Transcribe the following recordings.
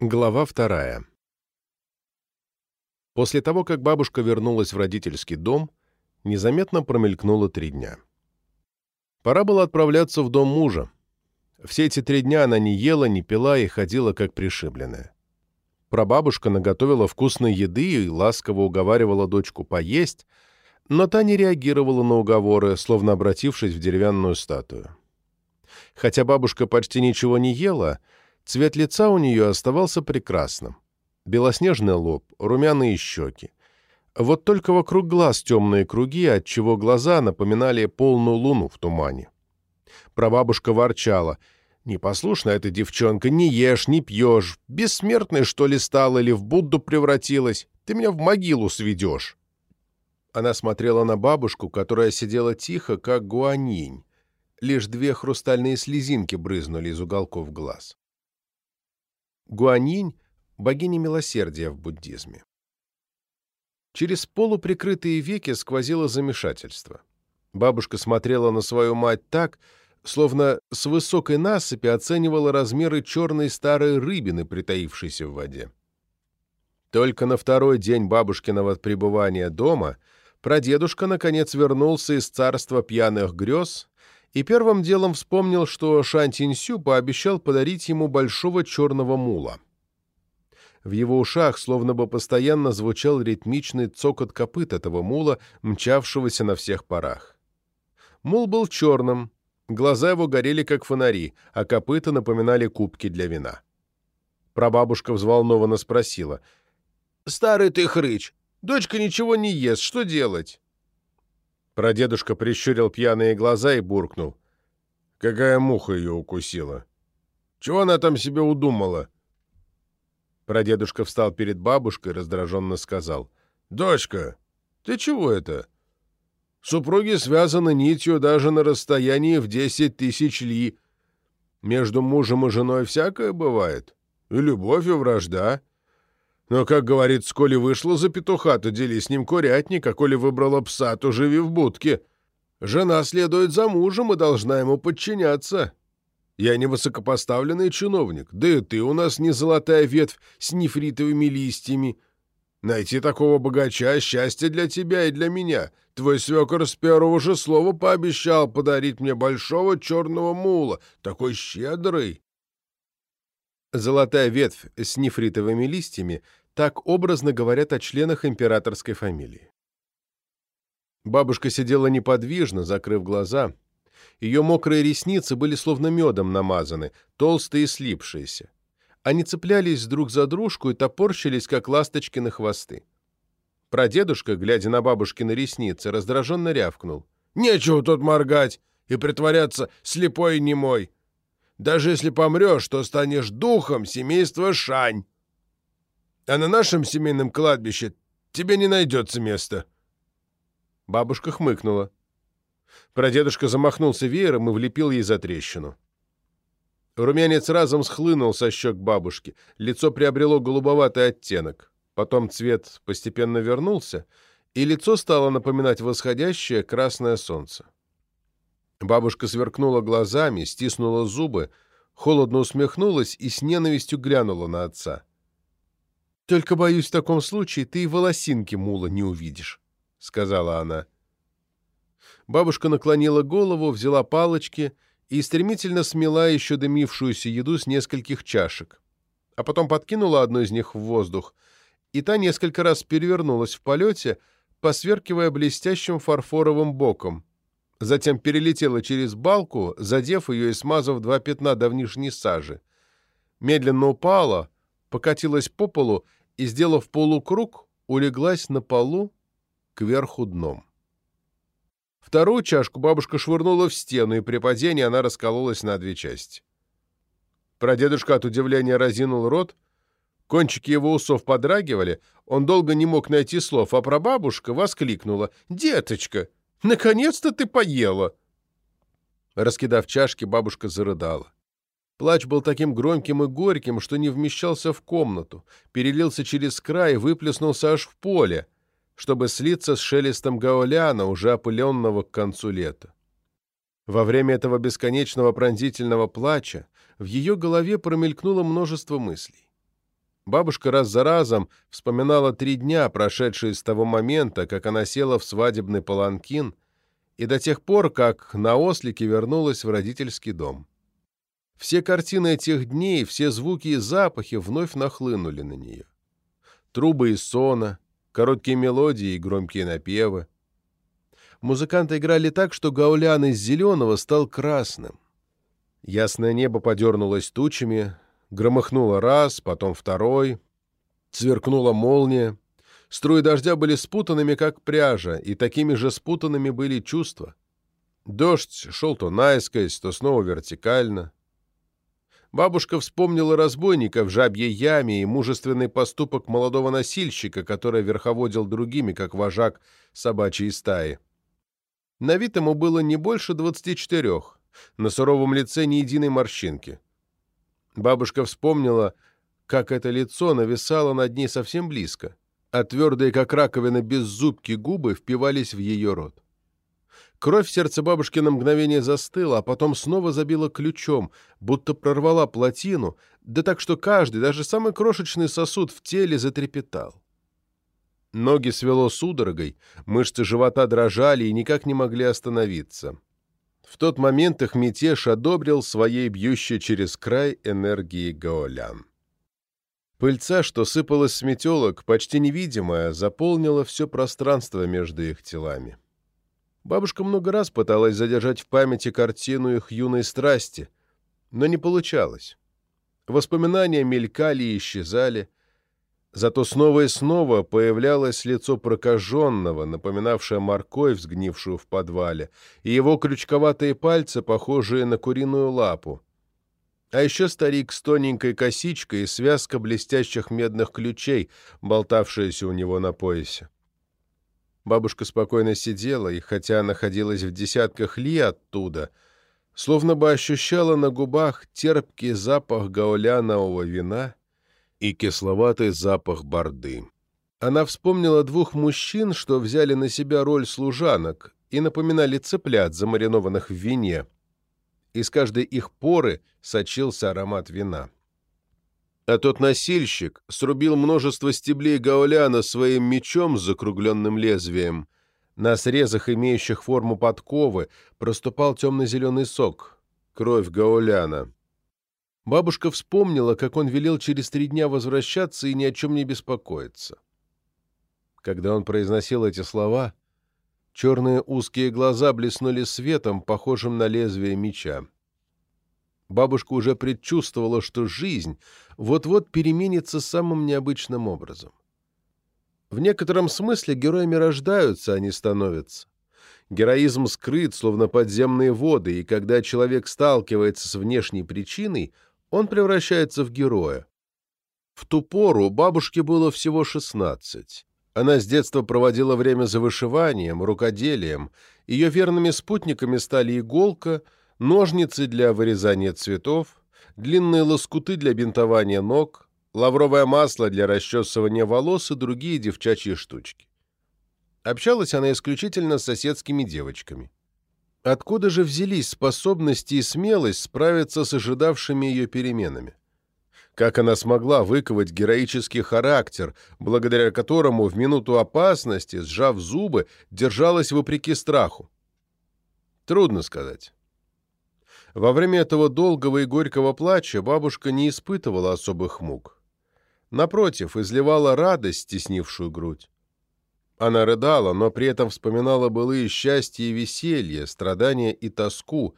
Глава вторая. После того, как бабушка вернулась в родительский дом, незаметно промелькнуло три дня. Пора было отправляться в дом мужа. Все эти три дня она не ела, не пила и ходила как пришибленная. Прабабушка наготовила вкусной еды и ласково уговаривала дочку поесть, но та не реагировала на уговоры, словно обратившись в деревянную статую. Хотя бабушка почти ничего не ела, Цвет лица у нее оставался прекрасным. Белоснежный лоб, румяные щеки. Вот только вокруг глаз темные круги, отчего глаза напоминали полную луну в тумане. Прабабушка ворчала. «Непослушная эта девчонка, не ешь, не пьешь. Бессмертной, что ли, стала или в Будду превратилась? Ты меня в могилу сведешь». Она смотрела на бабушку, которая сидела тихо, как гуанинь. Лишь две хрустальные слезинки брызнули из уголков глаз. Гуанинь – богиня милосердия в буддизме. Через полуприкрытые веки сквозило замешательство. Бабушка смотрела на свою мать так, словно с высокой насыпи оценивала размеры черной старой рыбины, притаившейся в воде. Только на второй день бабушкиного пребывания дома прадедушка наконец вернулся из царства пьяных грез и первым делом вспомнил, что Шан Тиньсю пообещал подарить ему большого черного мула. В его ушах словно бы постоянно звучал ритмичный цокот копыт этого мула, мчавшегося на всех парах. Мул был черным, глаза его горели как фонари, а копыта напоминали кубки для вина. Прабабушка взволнованно спросила. «Старый ты хрыч! Дочка ничего не ест, что делать?» Прадедушка прищурил пьяные глаза и буркнул. «Какая муха ее укусила? Чего она там себе удумала?» Прадедушка встал перед бабушкой и раздраженно сказал. «Дочка, ты чего это? Супруги связаны нитью даже на расстоянии в десять тысяч ли. Между мужем и женой всякое бывает. И любовь, и вражда. Но, как говорит, сколи вышла за петуха, то дели с ним курятник, а коли выбрала пса, то живи в будке. Жена следует за мужем и должна ему подчиняться. Я не высокопоставленный чиновник, да и ты у нас не золотая ветвь с нефритовыми листьями. Найти такого богача — счастье для тебя и для меня. Твой свекор с первого же слова пообещал подарить мне большого черного мула, такой щедрый. Золотая ветвь с нефритовыми листьями так образно говорят о членах императорской фамилии. Бабушка сидела неподвижно, закрыв глаза. Ее мокрые ресницы были словно медом намазаны, толстые и слипшиеся. Они цеплялись друг за дружку и топорщились, как ласточки на хвосты. Прадедушка, глядя на бабушкины ресницы, раздраженно рявкнул. «Нечего тут моргать и притворяться слепой и немой. Даже если помрешь, то станешь духом семейства Шань. А на нашем семейном кладбище тебе не найдется места». Бабушка хмыкнула. Прадедушка замахнулся веером и влепил ей за трещину. Румянец разом схлынул со щек бабушки, лицо приобрело голубоватый оттенок. Потом цвет постепенно вернулся, и лицо стало напоминать восходящее красное солнце. Бабушка сверкнула глазами, стиснула зубы, холодно усмехнулась и с ненавистью глянула на отца. «Только, боюсь, в таком случае ты и волосинки мула не увидишь», — сказала она. Бабушка наклонила голову, взяла палочки и стремительно смела еще дымившуюся еду с нескольких чашек, а потом подкинула одну из них в воздух, и та несколько раз перевернулась в полете, посверкивая блестящим фарфоровым боком, затем перелетела через балку, задев ее и смазав два пятна давнишней сажи. Медленно упала, покатилась по полу и, сделав полукруг, улеглась на полу кверху дном. Вторую чашку бабушка швырнула в стену, и при падении она раскололась на две части. Прадедушка от удивления разинул рот, кончики его усов подрагивали, он долго не мог найти слов, а прабабушка воскликнула «Деточка!» Наконец-то ты поела!» Раскидав чашки, бабушка зарыдала. Плач был таким громким и горьким, что не вмещался в комнату, перелился через край и выплеснулся аж в поле, чтобы слиться с шелестом гауляна, уже опыленного к концу лета. Во время этого бесконечного пронзительного плача в ее голове промелькнуло множество мыслей. Бабушка раз за разом вспоминала три дня, прошедшие с того момента, как она села в свадебный паланкин, и до тех пор, как на ослике вернулась в родительский дом. Все картины этих дней, все звуки и запахи вновь нахлынули на нее. Трубы из сона, короткие мелодии и громкие напевы. Музыканты играли так, что гаулян из зеленого стал красным. Ясное небо подернулось тучами, Громыхнуло раз, потом второй. Сверкнула молния. Струи дождя были спутанными, как пряжа, и такими же спутанными были чувства. Дождь шел то наискось, то снова вертикально. Бабушка вспомнила разбойника в жабьей яме и мужественный поступок молодого носильщика, который верховодил другими, как вожак собачьей стаи. На вид ему было не больше двадцати четырех, на суровом лице ни единой морщинки. Бабушка вспомнила, как это лицо нависало над ней совсем близко, а твердые, как раковина, беззубки губы впивались в ее рот. Кровь в сердце бабушки на мгновение застыла, а потом снова забила ключом, будто прорвала плотину, да так что каждый, даже самый крошечный сосуд в теле затрепетал. Ноги свело судорогой, мышцы живота дрожали и никак не могли остановиться. В тот момент их мятеж одобрил своей бьющей через край энергии Гаолян. Пыльца, что сыпалась с метелок, почти невидимая, заполнила все пространство между их телами. Бабушка много раз пыталась задержать в памяти картину их юной страсти, но не получалось. Воспоминания мелькали и исчезали, Зато снова и снова появлялось лицо прокаженного, напоминавшее морковь, сгнившую в подвале, и его крючковатые пальцы, похожие на куриную лапу. А еще старик с тоненькой косичкой и связка блестящих медных ключей, болтавшаяся у него на поясе. Бабушка спокойно сидела, и хотя находилась в десятках ли оттуда, словно бы ощущала на губах терпкий запах гаулянового вина — и кисловатый запах борды. Она вспомнила двух мужчин, что взяли на себя роль служанок и напоминали цыплят, замаринованных в вине. Из каждой их поры сочился аромат вина. А тот носильщик срубил множество стеблей гауляна своим мечом с закругленным лезвием. На срезах, имеющих форму подковы, проступал темно-зеленый сок, кровь гауляна. Бабушка вспомнила, как он велел через три дня возвращаться и ни о чем не беспокоиться. Когда он произносил эти слова, черные узкие глаза блеснули светом, похожим на лезвие меча. Бабушка уже предчувствовала, что жизнь вот-вот переменится самым необычным образом. В некотором смысле героями рождаются, а не становятся. Героизм скрыт, словно подземные воды, и когда человек сталкивается с внешней причиной — он превращается в героя. В ту пору бабушке было всего 16. Она с детства проводила время за вышиванием, рукоделием. Ее верными спутниками стали иголка, ножницы для вырезания цветов, длинные лоскуты для бинтования ног, лавровое масло для расчесывания волос и другие девчачьи штучки. Общалась она исключительно с соседскими девочками. Откуда же взялись способности и смелость справиться с ожидавшими ее переменами? Как она смогла выковать героический характер, благодаря которому в минуту опасности, сжав зубы, держалась вопреки страху? Трудно сказать. Во время этого долгого и горького плача бабушка не испытывала особых мук. Напротив, изливала радость, стеснившую грудь. Она рыдала, но при этом вспоминала былые счастье и веселье, страдания и тоску.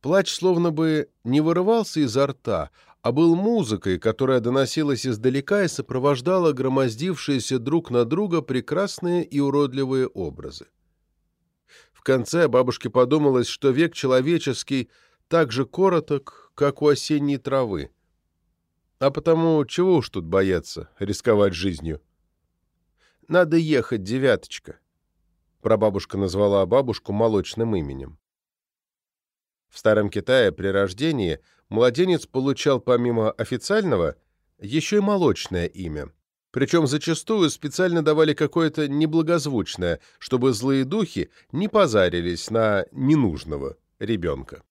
Плач словно бы не вырывался изо рта, а был музыкой, которая доносилась издалека и сопровождала громоздившиеся друг на друга прекрасные и уродливые образы. В конце бабушке подумалось, что век человеческий так же короток, как у осенней травы. А потому чего уж тут бояться, рисковать жизнью? Надо ехать, девяточка. Прабабушка назвала бабушку молочным именем. В Старом Китае при рождении младенец получал помимо официального еще и молочное имя. Причем зачастую специально давали какое-то неблагозвучное, чтобы злые духи не позарились на ненужного ребенка.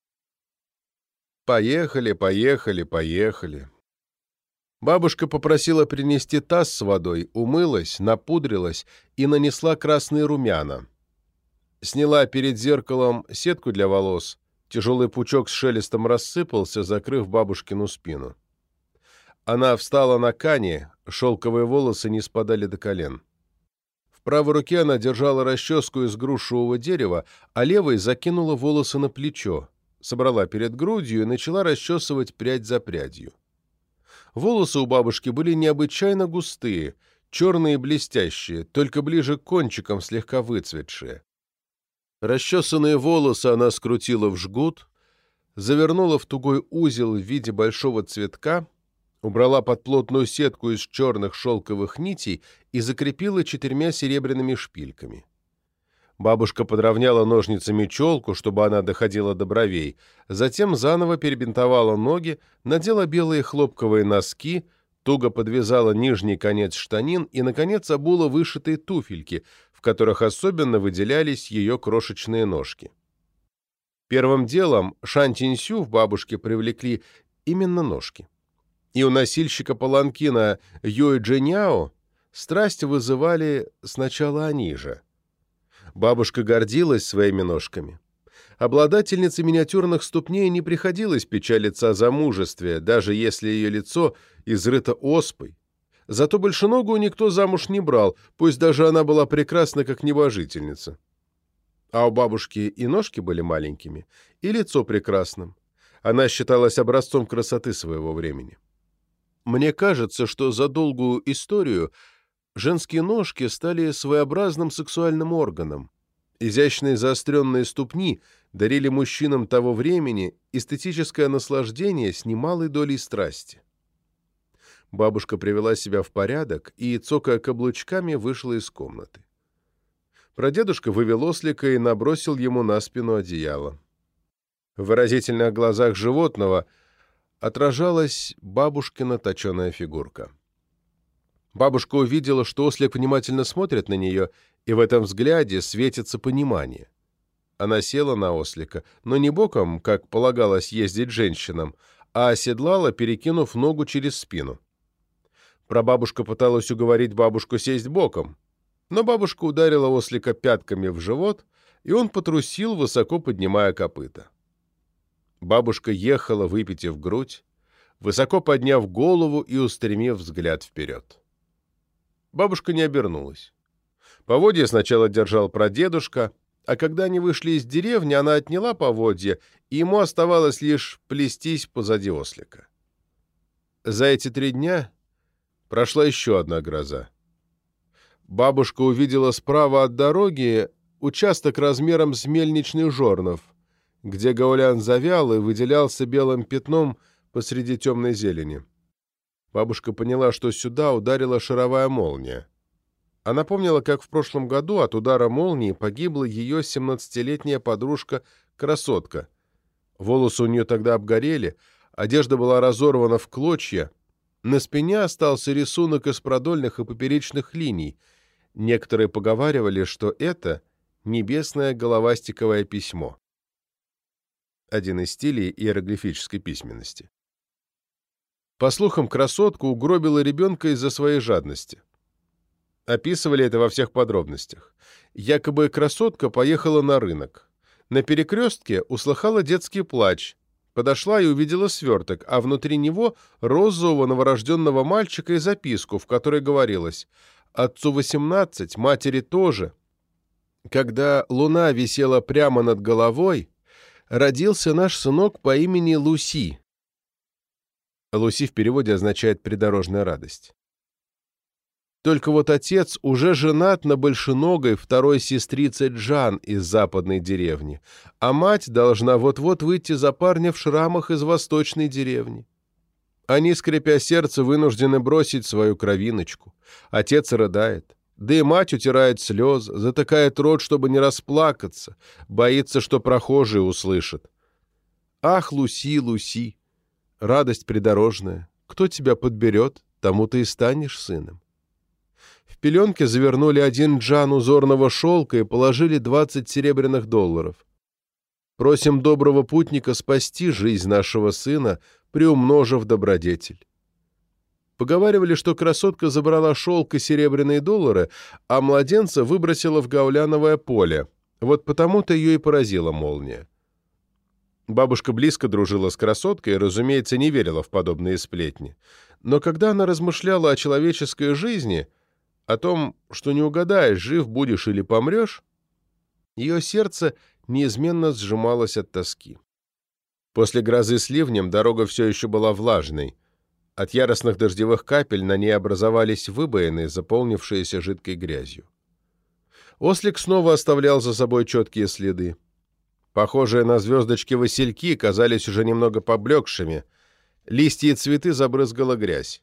Поехали, поехали, поехали. Бабушка попросила принести таз с водой, умылась, напудрилась и нанесла красные румяна. Сняла перед зеркалом сетку для волос, тяжелый пучок с шелестом рассыпался, закрыв бабушкину спину. Она встала на кане, шелковые волосы не спадали до колен. В правой руке она держала расческу из грушевого дерева, а левой закинула волосы на плечо, собрала перед грудью и начала расчесывать прядь за прядью. Волосы у бабушки были необычайно густые, черные и блестящие, только ближе к кончикам слегка выцветшие. Расчесанные волосы она скрутила в жгут, завернула в тугой узел в виде большого цветка, убрала под плотную сетку из черных шелковых нитей и закрепила четырьмя серебряными шпильками. Бабушка подровняла ножницами челку, чтобы она доходила до бровей, затем заново перебинтовала ноги, надела белые хлопковые носки, туго подвязала нижний конец штанин и, наконец, обула вышитые туфельки, в которых особенно выделялись ее крошечные ножки. Первым делом Шантинсю в бабушке привлекли именно ножки. И у носильщика паланкина Юй Дженяо страсть вызывали сначала они же – Бабушка гордилась своими ножками. Обладательнице миниатюрных ступней не приходилось печалиться о замужестве, даже если ее лицо изрыто оспой. Зато большеногую никто замуж не брал, пусть даже она была прекрасна, как небожительница. А у бабушки и ножки были маленькими, и лицо прекрасным. Она считалась образцом красоты своего времени. Мне кажется, что за долгую историю женские ножки стали своеобразным сексуальным органом. Изящные заостренные ступни дарили мужчинам того времени эстетическое наслаждение с немалой долей страсти. Бабушка привела себя в порядок и, цокая каблучками, вышла из комнаты. Прадедушка вывел ослика и набросил ему на спину одеяло. В выразительных глазах животного отражалась бабушкина точеная фигурка. Бабушка увидела, что ослик внимательно смотрит на нее, и в этом взгляде светится понимание. Она села на ослика, но не боком, как полагалось ездить женщинам, а оседлала, перекинув ногу через спину. Прабабушка пыталась уговорить бабушку сесть боком, но бабушка ударила ослика пятками в живот, и он потрусил, высоко поднимая копыта. Бабушка ехала, выпитив грудь, высоко подняв голову и устремив взгляд вперед. Бабушка не обернулась. Поводья сначала держал прадедушка, а когда они вышли из деревни, она отняла поводья, и ему оставалось лишь плестись позади ослика. За эти три дня прошла еще одна гроза. Бабушка увидела справа от дороги участок размером с мельничный жорнов, где гаулян завял и выделялся белым пятном посреди темной зелени. Бабушка поняла, что сюда ударила шаровая молния. Она помнила, как в прошлом году от удара молнии погибла ее 17-летняя подружка-красотка. Волосы у нее тогда обгорели, одежда была разорвана в клочья, на спине остался рисунок из продольных и поперечных линий. Некоторые поговаривали, что это небесное головастиковое письмо. Один из стилей иероглифической письменности. По слухам, красотку угробила ребенка из-за своей жадности. Описывали это во всех подробностях. Якобы красотка поехала на рынок. На перекрестке услыхала детский плач, подошла и увидела сверток, а внутри него розового новорожденного мальчика и записку, в которой говорилось «Отцу 18, матери тоже». Когда луна висела прямо над головой, родился наш сынок по имени Луси, Луси в переводе означает «придорожная радость». Только вот отец уже женат на большеногой второй сестрице Джан из западной деревни, а мать должна вот-вот выйти за парня в шрамах из восточной деревни. Они, скрипя сердце, вынуждены бросить свою кровиночку. Отец рыдает. Да и мать утирает слезы, затыкает рот, чтобы не расплакаться, боится, что прохожие услышат. «Ах, Луси, Луси!» Радость придорожная. Кто тебя подберет, тому ты и станешь сыном. В пеленке завернули один джан узорного шелка и положили двадцать серебряных долларов. Просим доброго путника спасти жизнь нашего сына, приумножив добродетель. Поговаривали, что красотка забрала шелк и серебряные доллары, а младенца выбросила в гауляновое поле. Вот потому-то ее и поразила молния. Бабушка близко дружила с красоткой и, разумеется, не верила в подобные сплетни. Но когда она размышляла о человеческой жизни, о том, что не угадаешь, жив будешь или помрешь, ее сердце неизменно сжималось от тоски. После грозы с ливнем дорога все еще была влажной. От яростных дождевых капель на ней образовались выбоины, заполнившиеся жидкой грязью. Ослик снова оставлял за собой четкие следы. Похожие на звездочки васильки казались уже немного поблекшими. Листья и цветы забрызгала грязь.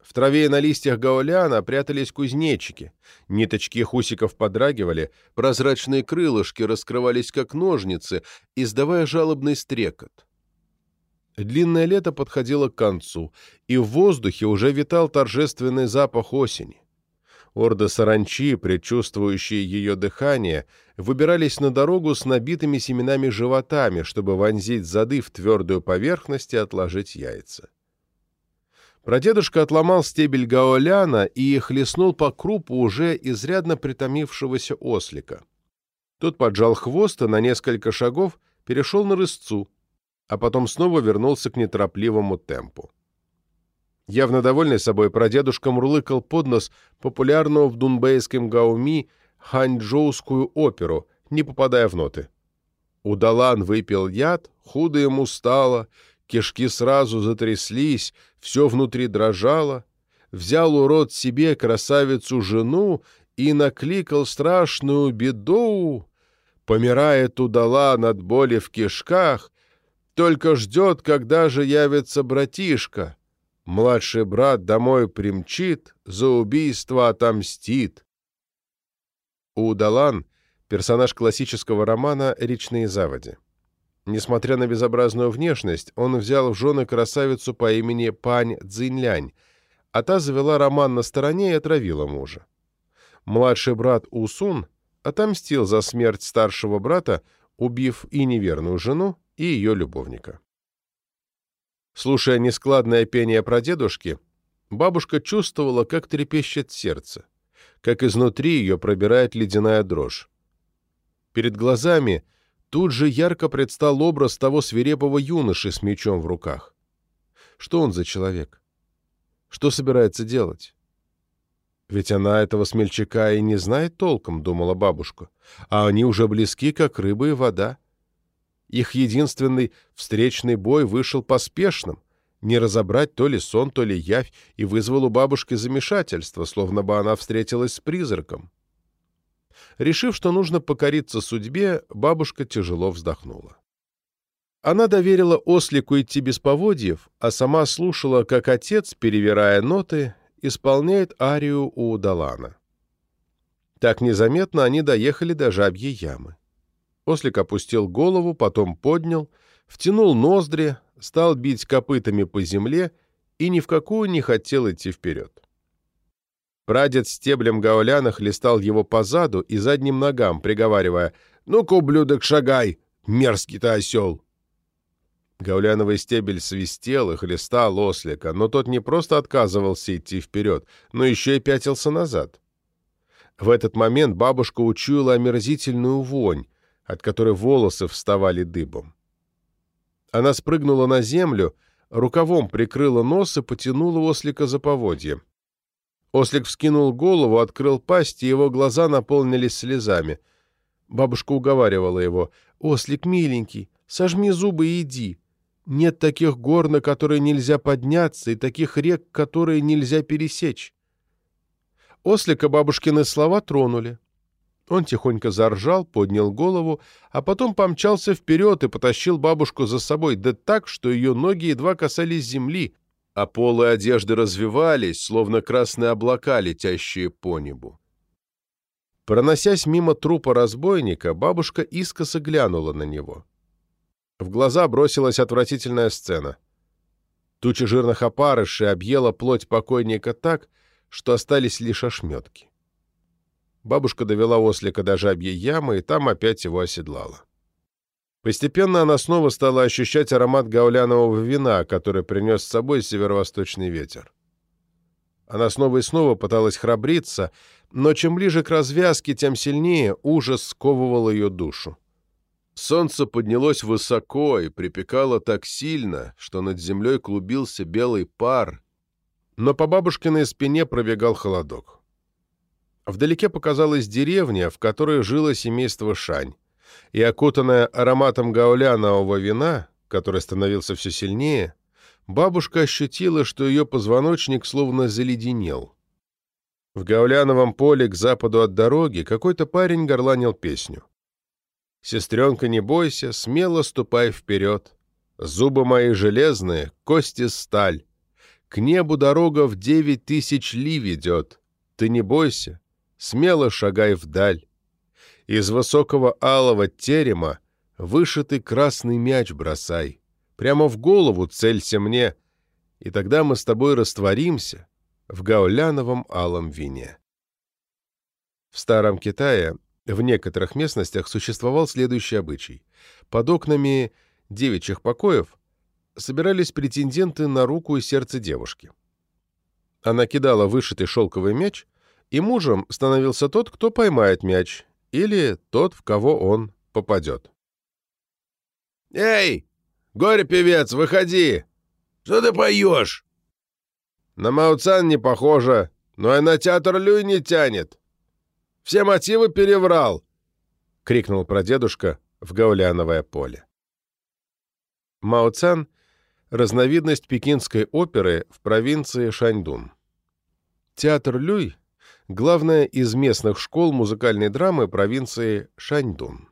В траве и на листьях гауляна прятались кузнечики. Ниточки их усиков подрагивали, прозрачные крылышки раскрывались как ножницы, издавая жалобный стрекот. Длинное лето подходило к концу, и в воздухе уже витал торжественный запах осени. Орды саранчи, предчувствующие ее дыхание, выбирались на дорогу с набитыми семенами животами, чтобы вонзить зады в твердую поверхность и отложить яйца. Прадедушка отломал стебель гаоляна и хлестнул по крупу уже изрядно притомившегося ослика. Тот поджал хвост и на несколько шагов перешел на рысцу, а потом снова вернулся к неторопливому темпу. Явно довольный собой, прадедушка мурлыкал под нос популярную в дунбейском гауми ханчжоускую оперу, не попадая в ноты. Удалан выпил яд, худо ему стало, кишки сразу затряслись, все внутри дрожало. Взял урод себе красавицу-жену и накликал страшную беду. Помирает удала над боли в кишках, только ждет, когда же явится братишка. Младший брат домой примчит, за убийство отомстит. Удалан — персонаж классического романа «Речные заводи». Несмотря на безобразную внешность, он взял в жены красавицу по имени Пань Цзиньлянь, а та завела роман на стороне и отравила мужа. Младший брат Усун отомстил за смерть старшего брата, убив и неверную жену, и ее любовника. Слушая нескладное пение прадедушки, бабушка чувствовала, как трепещет сердце, как изнутри ее пробирает ледяная дрожь. Перед глазами тут же ярко предстал образ того свирепого юноши с мечом в руках. Что он за человек? Что собирается делать? Ведь она этого смельчака и не знает толком, думала бабушка, а они уже близки, как рыба и вода. Их единственный встречный бой вышел поспешным, не разобрать то ли сон, то ли явь, и вызвал у бабушки замешательство, словно бы она встретилась с призраком. Решив, что нужно покориться судьбе, бабушка тяжело вздохнула. Она доверила ослику идти без поводьев, а сама слушала, как отец, перевирая ноты, исполняет арию у Удалана. Так незаметно они доехали до жабьей ямы. Ослик опустил голову, потом поднял, втянул ноздри, стал бить копытами по земле и ни в какую не хотел идти вперед. Прадед стеблем гауляна хлестал его по заду и задним ногам, приговаривая «Ну-ка, ублюдок, шагай, мерзкий ты осел!» Гауляновый стебель свистел и хлестал ослика, но тот не просто отказывался идти вперед, но еще и пятился назад. В этот момент бабушка учуяла омерзительную вонь, от которой волосы вставали дыбом. Она спрыгнула на землю, рукавом прикрыла нос и потянула ослика за поводье. Ослик вскинул голову, открыл пасть, и его глаза наполнились слезами. Бабушка уговаривала его. «Ослик, миленький, сожми зубы и иди. Нет таких гор, на которые нельзя подняться, и таких рек, которые нельзя пересечь». Ослика бабушкины слова тронули. Он тихонько заржал, поднял голову, а потом помчался вперед и потащил бабушку за собой, да так, что ее ноги едва касались земли, а полы одежды развивались, словно красные облака, летящие по небу. Проносясь мимо трупа разбойника, бабушка искоса глянула на него. В глаза бросилась отвратительная сцена. Туча жирных опарышей объела плоть покойника так, что остались лишь ошметки. Бабушка довела ослика до жабьей ямы и там опять его оседлала. Постепенно она снова стала ощущать аромат гаулянового вина, который принес с собой северо-восточный ветер. Она снова и снова пыталась храбриться, но чем ближе к развязке, тем сильнее ужас сковывал ее душу. Солнце поднялось высоко и припекало так сильно, что над землей клубился белый пар, но по бабушкиной спине пробегал холодок. Вдалеке показалась деревня, в которой жило семейство Шань, и, окутанная ароматом гаулянового вина, который становился все сильнее, бабушка ощутила, что ее позвоночник словно заледенел. В гауляновом поле к западу от дороги какой-то парень горланил песню. Сестренка, не бойся, смело ступай вперед. Зубы мои железные, кости сталь. К небу дорога в девять тысяч ли ведет. Ты не бойся, смело шагай вдаль. Из высокого алого терема вышитый красный мяч бросай. Прямо в голову целься мне, и тогда мы с тобой растворимся в гауляновом алом вине. В Старом Китае в некоторых местностях существовал следующий обычай. Под окнами девичьих покоев собирались претенденты на руку и сердце девушки. Она кидала вышитый шелковый мяч, и мужем становился тот, кто поймает мяч, или тот, в кого он попадет. «Эй, горе-певец, выходи! Что ты поешь?» «На Мауцан не похоже, но и на театр Люй не тянет. Все мотивы переврал!» — крикнул прадедушка в гауляновое поле. Мао Цан — разновидность пекинской оперы в провинции Шаньдун. Театр Люй — главная из местных школ музыкальной драмы провинции Шаньдун.